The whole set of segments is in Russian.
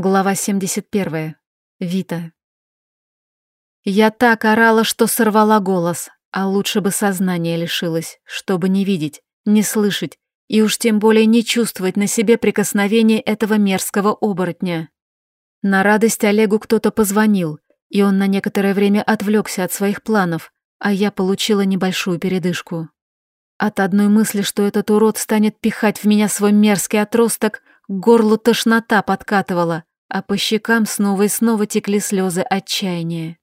Глава 71. Вита. Я так орала, что сорвала голос, а лучше бы сознание лишилось, чтобы не видеть, не слышать и уж тем более не чувствовать на себе прикосновение этого мерзкого оборотня. На радость Олегу кто-то позвонил, и он на некоторое время отвлекся от своих планов, а я получила небольшую передышку. От одной мысли, что этот урод станет пихать в меня свой мерзкий отросток, к горлу тошнота подкатывала, а по щекам снова и снова текли слезы отчаяния.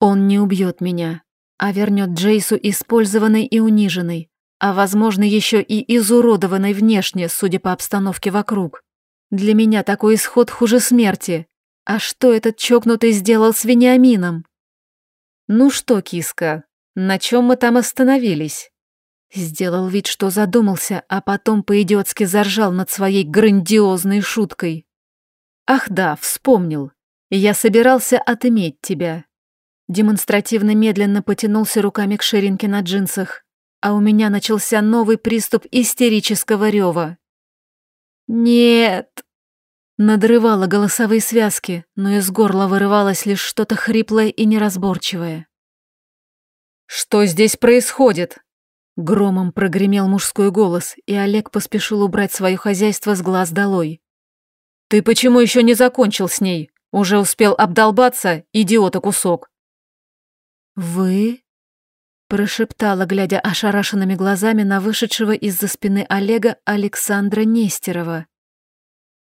Он не убьет меня, а вернет Джейсу использованной и униженной, а, возможно, еще и изуродованной внешне, судя по обстановке вокруг. Для меня такой исход хуже смерти. А что этот чокнутый сделал с Вениамином? Ну что, киска, на чем мы там остановились? Сделал вид, что задумался, а потом по-идиотски заржал над своей грандиозной шуткой. Ах да, вспомнил. Я собирался отыметь тебя. Демонстративно медленно потянулся руками к ширинке на джинсах а у меня начался новый приступ истерического рева. «Нет!» Надрывала голосовые связки, но из горла вырывалось лишь что-то хриплое и неразборчивое. «Что здесь происходит?» Громом прогремел мужской голос, и Олег поспешил убрать свое хозяйство с глаз долой. «Ты почему еще не закончил с ней? Уже успел обдолбаться, идиота кусок!» «Вы?» прошептала, глядя ошарашенными глазами на вышедшего из-за спины Олега Александра Нестерова.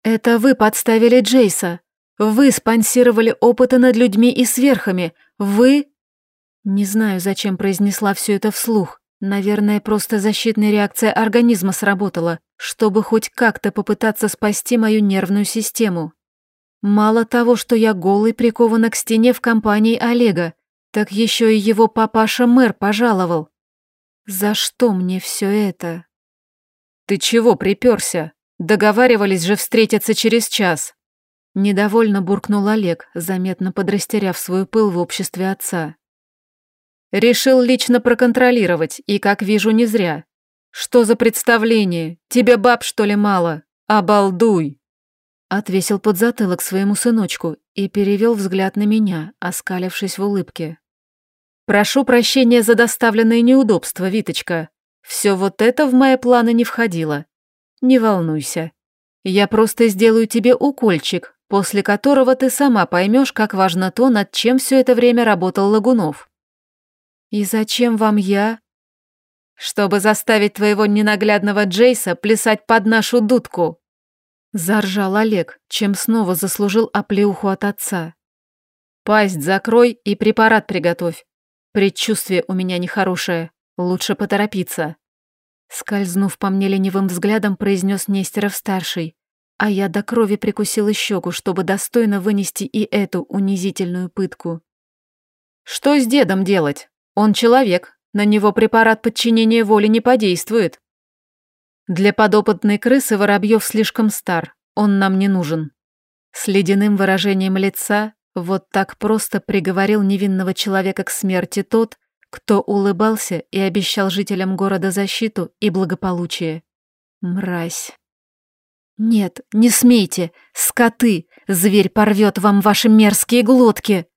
«Это вы подставили Джейса. Вы спонсировали опыты над людьми и сверхами. Вы...» Не знаю, зачем произнесла все это вслух. Наверное, просто защитная реакция организма сработала, чтобы хоть как-то попытаться спасти мою нервную систему. Мало того, что я голый прикована к стене в компании Олега, так еще и его папаша-мэр пожаловал. За что мне все это? Ты чего приперся? Договаривались же встретиться через час. Недовольно буркнул Олег, заметно подрастеряв свой пыл в обществе отца. Решил лично проконтролировать, и, как вижу, не зря. Что за представление? Тебе баб, что ли, мало? Обалдуй! Отвесил подзатылок своему сыночку и перевел взгляд на меня, оскалившись в улыбке. «Прошу прощения за доставленные неудобства, Виточка. Все вот это в мои планы не входило. Не волнуйся. Я просто сделаю тебе укольчик, после которого ты сама поймешь, как важно то, над чем все это время работал Лагунов». «И зачем вам я?» «Чтобы заставить твоего ненаглядного Джейса плясать под нашу дудку», Заржал Олег, чем снова заслужил оплеуху от отца. «Пасть закрой и препарат приготовь. Предчувствие у меня нехорошее. Лучше поторопиться. Скользнув по мне ленивым взглядом, произнес Нестеров-старший, а я до крови прикусила щеку, чтобы достойно вынести и эту унизительную пытку. «Что с дедом делать? Он человек, на него препарат подчинения воли не подействует. Для подопытной крысы Воробьев слишком стар, он нам не нужен». С ледяным выражением лица вот так просто приговорил невинного человека к смерти тот, кто улыбался и обещал жителям города защиту и благополучие. Мразь. «Нет, не смейте! Скоты! Зверь порвет вам ваши мерзкие глотки!»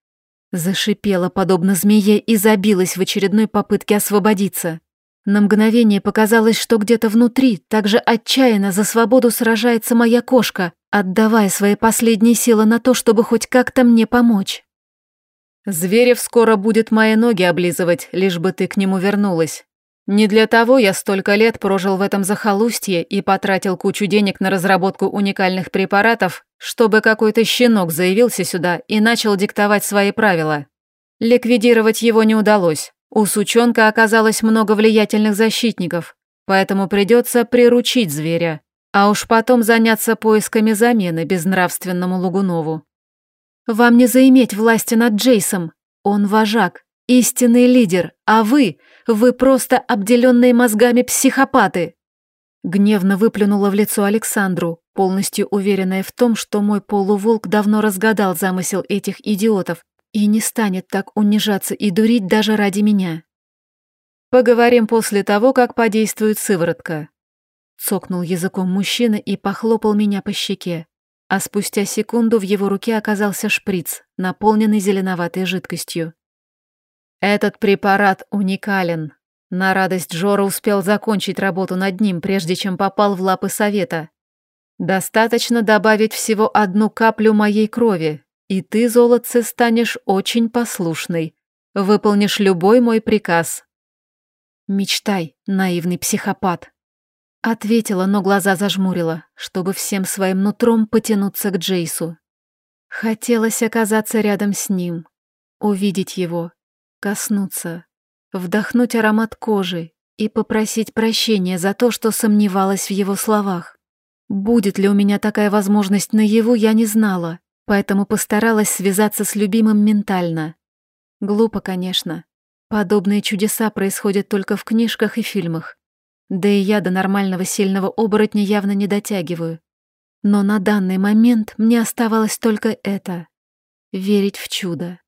Зашипела, подобно змее, и забилась в очередной попытке освободиться. На мгновение показалось, что где-то внутри также отчаянно за свободу сражается моя кошка, отдавая свои последние силы на то, чтобы хоть как-то мне помочь. Зверев скоро будет мои ноги облизывать, лишь бы ты к нему вернулась. Не для того я столько лет прожил в этом захолустье и потратил кучу денег на разработку уникальных препаратов, чтобы какой-то щенок заявился сюда и начал диктовать свои правила. Ликвидировать его не удалось. У сучонка оказалось много влиятельных защитников, поэтому придется приручить зверя, а уж потом заняться поисками замены безнравственному Лугунову. Вам не заиметь власти над Джейсом. Он вожак, истинный лидер, а вы, вы просто обделенные мозгами психопаты. Гневно выплюнула в лицо Александру, полностью уверенная в том, что мой полуволк давно разгадал замысел этих идиотов и не станет так унижаться и дурить даже ради меня. Поговорим после того, как подействует сыворотка. Цокнул языком мужчина и похлопал меня по щеке. а спустя секунду в его руке оказался шприц, наполненный зеленоватой жидкостью. «Этот препарат уникален. На радость Жора успел закончить работу над ним, прежде чем попал в лапы совета. Достаточно добавить всего одну каплю моей крови, и ты, золотце, станешь очень послушной. Выполнишь любой мой приказ». «Мечтай, наивный психопат», Ответила, но глаза зажмурила, чтобы всем своим нутром потянуться к Джейсу. Хотелось оказаться рядом с ним, увидеть его, коснуться, вдохнуть аромат кожи и попросить прощения за то, что сомневалась в его словах. Будет ли у меня такая возможность наяву, я не знала, поэтому постаралась связаться с любимым ментально. Глупо, конечно. Подобные чудеса происходят только в книжках и фильмах. Да и я до нормального сильного оборотня явно не дотягиваю. Но на данный момент мне оставалось только это — верить в чудо.